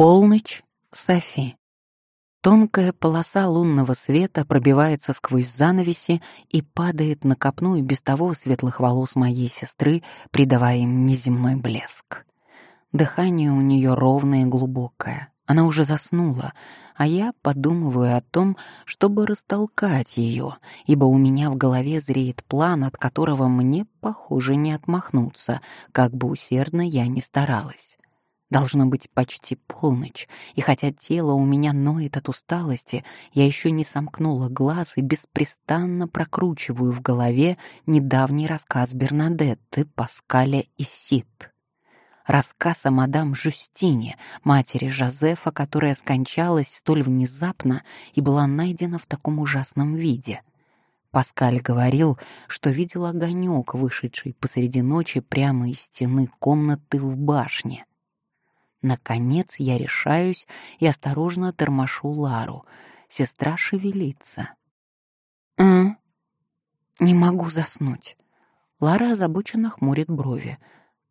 Полночь, Софи. Тонкая полоса лунного света пробивается сквозь занавеси и падает на копну и без того светлых волос моей сестры, придавая им неземной блеск. Дыхание у нее ровное и глубокое. Она уже заснула, а я подумываю о том, чтобы растолкать ее, ибо у меня в голове зреет план, от которого мне, похоже, не отмахнуться, как бы усердно я ни старалась. Должно быть почти полночь, и хотя тело у меня ноет от усталости, я еще не сомкнула глаз и беспрестанно прокручиваю в голове недавний рассказ Бернадетты, Паскаля и Сид. Рассказ о мадам Жюстине, матери Жозефа, которая скончалась столь внезапно и была найдена в таком ужасном виде — Паскаль говорил, что видел огонек, вышедший посреди ночи прямо из стены комнаты в башне. Наконец я решаюсь и осторожно тормошу Лару. Сестра шевелится. «М? Не могу заснуть». Лара озабоченно хмурит брови.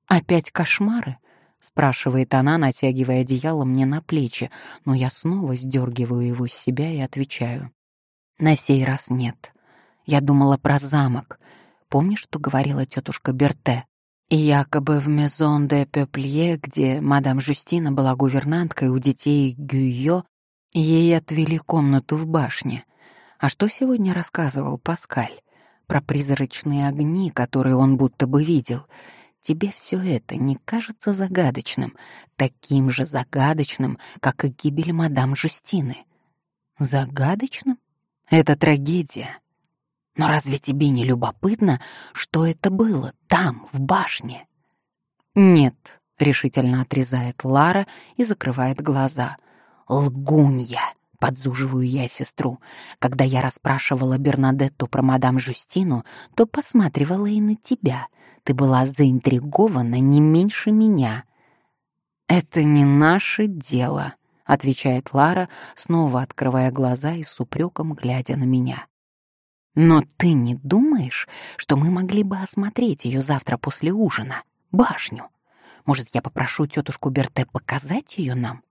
«Опять кошмары?» — спрашивает она, натягивая одеяло мне на плечи, но я снова сдергиваю его с себя и отвечаю. «На сей раз нет. Я думала про замок. Помнишь, что говорила тетушка Берте? И якобы в Мезон де Пеплье, где мадам Жюстина была гувернанткой у детей Гюйо, ей отвели комнату в башне. А что сегодня рассказывал Паскаль? Про призрачные огни, которые он будто бы видел. Тебе все это не кажется загадочным, таким же загадочным, как и гибель мадам Жюстины? Загадочным? Это трагедия. Но разве тебе не любопытно, что это было там, в башне? Нет, решительно отрезает Лара и закрывает глаза. Лгунья, подзуживаю я сестру. Когда я расспрашивала Бернадетту про мадам Жюстину, то посматривала и на тебя. Ты была заинтригована не меньше меня. Это не наше дело, отвечает Лара, снова открывая глаза и с упреком глядя на меня. Но ты не думаешь, что мы могли бы осмотреть ее завтра после ужина, башню? Может, я попрошу тетушку Берте показать ее нам?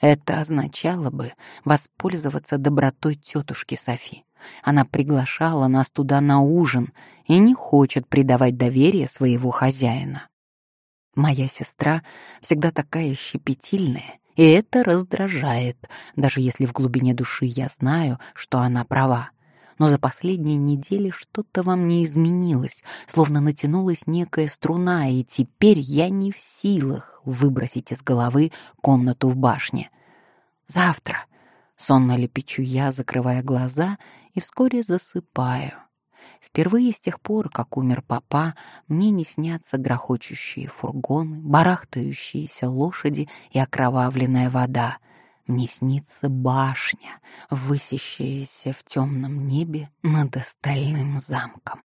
Это означало бы воспользоваться добротой тетушки Софи. Она приглашала нас туда на ужин и не хочет предавать доверие своего хозяина. Моя сестра всегда такая щепетильная, и это раздражает, даже если в глубине души я знаю, что она права но за последние недели что-то во мне изменилось, словно натянулась некая струна, и теперь я не в силах выбросить из головы комнату в башне. «Завтра!» — сонно лепечу я, закрывая глаза, и вскоре засыпаю. Впервые с тех пор, как умер папа, мне не снятся грохочущие фургоны, барахтающиеся лошади и окровавленная вода — мне снится башня, высящаяся в темном небе над остальным замком.